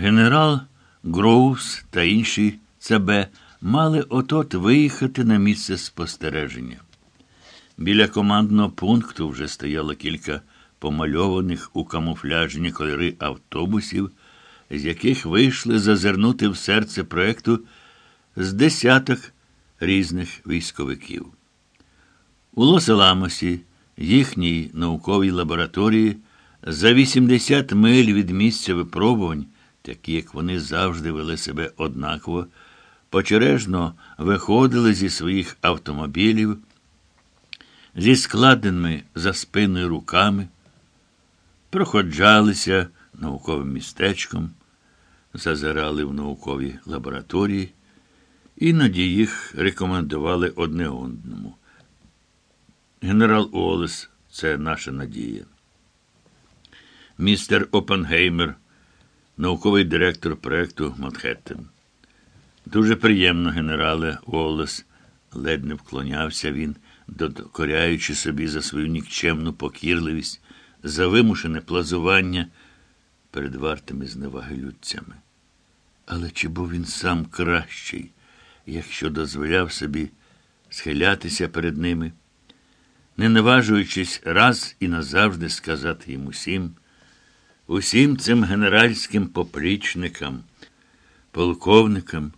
Генерал Гроус та інші ЦБ мали отот виїхати на місце спостереження. Біля командного пункту вже стояло кілька помальованих у камуфляжні кольори автобусів, з яких вийшли зазирнути в серце проекту з десяток різних військовиків. У Лос-Аламосі, їхній науковій лабораторії, за 80 миль від місця випробувань, такі як вони завжди вели себе однаково, почережно виходили зі своїх автомобілів, зі складеними за спиною руками, проходжалися науковим містечком, зазирали в наукові лабораторії, іноді їх рекомендували одне одному. Генерал Олес це наша надія. Містер Опенгеймер, науковий директор проекту Манхеттен. Дуже приємно, генерале Уоллес, ледь не вклонявся він, докоряючи собі за свою нікчемну покірливість, за вимушене плазування перед вартими зневаги людцями. Але чи був він сам кращий, якщо дозволяв собі схилятися перед ними, не наважуючись раз і назавжди сказати їм усім, усім цим генеральським поплічникам, полковникам,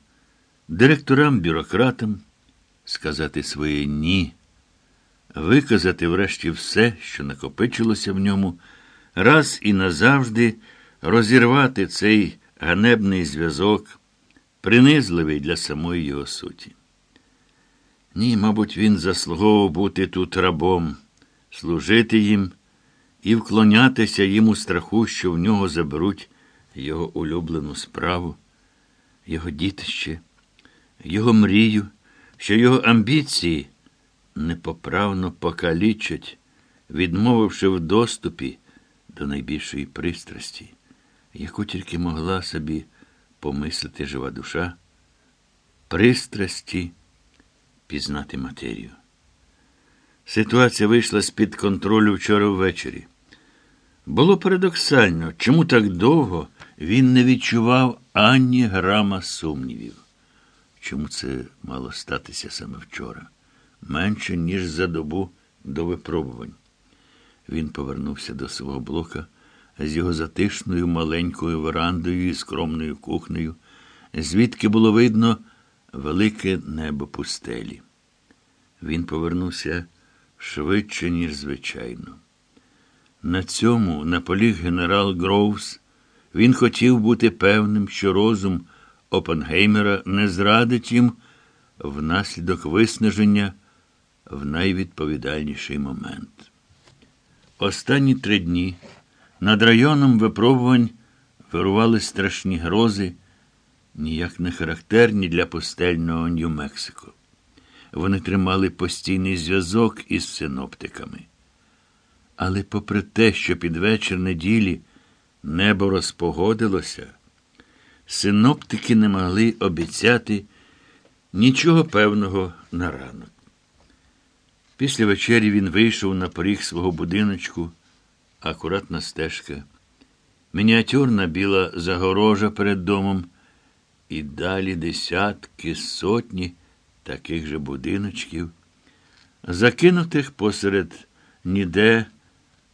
директорам-бюрократам сказати своє ні, виказати врешті все, що накопичилося в ньому, раз і назавжди розірвати цей ганебний зв'язок, принизливий для самої його суті. Ні, мабуть, він заслуговував бути тут рабом, служити їм і вклонятися їм у страху, що в нього заберуть його улюблену справу, його дітище, його мрію, що його амбіції непоправно покалічать, відмовивши в доступі до найбільшої пристрасті, яку тільки могла собі помислити жива душа, пристрасті пізнати матерію. Ситуація вийшла з-під контролю вчора ввечері. Було парадоксально, чому так довго він не відчував ані грама сумнівів. Чому це мало статися саме вчора? Менше, ніж за добу до випробувань. Він повернувся до свого блока з його затишною маленькою верандою і скромною кухнею, звідки було видно велике небо пустелі. Він повернувся швидше, ніж звичайно. На цьому наполіг генерал Гроувс. Він хотів бути певним, що розум Опенгеймера не зрадить їм внаслідок виснаження в найвідповідальніший момент. Останні три дні над районом випробувань вирували страшні грози, ніяк не характерні для пустельного Нью-Мексико. Вони тримали постійний зв'язок із синоптиками. Але попри те, що під вечір неділі небо розпогодилося, синоптики не могли обіцяти нічого певного на ранок. Після вечері він вийшов на поріг свого будиночку, акуратна стежка, мініатюрна біла загорожа перед домом, і далі десятки, сотні таких же будиночків, закинутих посеред ніде,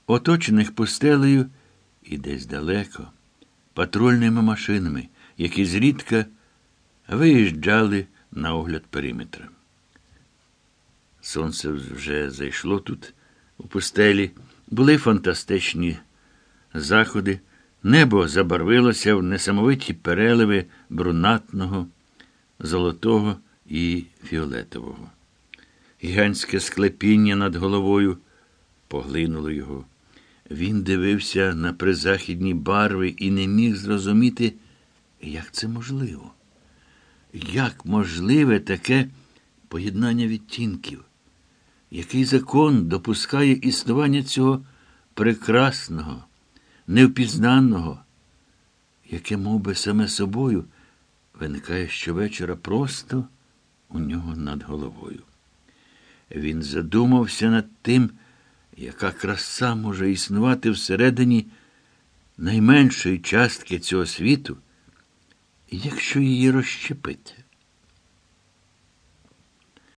оточених пустелею і десь далеко, патрульними машинами, які зрідка виїжджали на огляд периметра. Сонце вже зайшло тут, у пустелі, були фантастичні заходи, небо забарвилося в несамовиті переливи брунатного, золотого і фіолетового. Гігантське склепіння над головою поглинуло його. Він дивився на призахідні барви і не міг зрозуміти, як це можливо. Як можливе таке поєднання відтінків? Який закон допускає існування цього прекрасного, невпізнаного, яке мов би, саме собою виникає щовечора просто у нього над головою. Він задумався над тим, яка краса може існувати всередині найменшої частки цього світу, якщо її розщепити?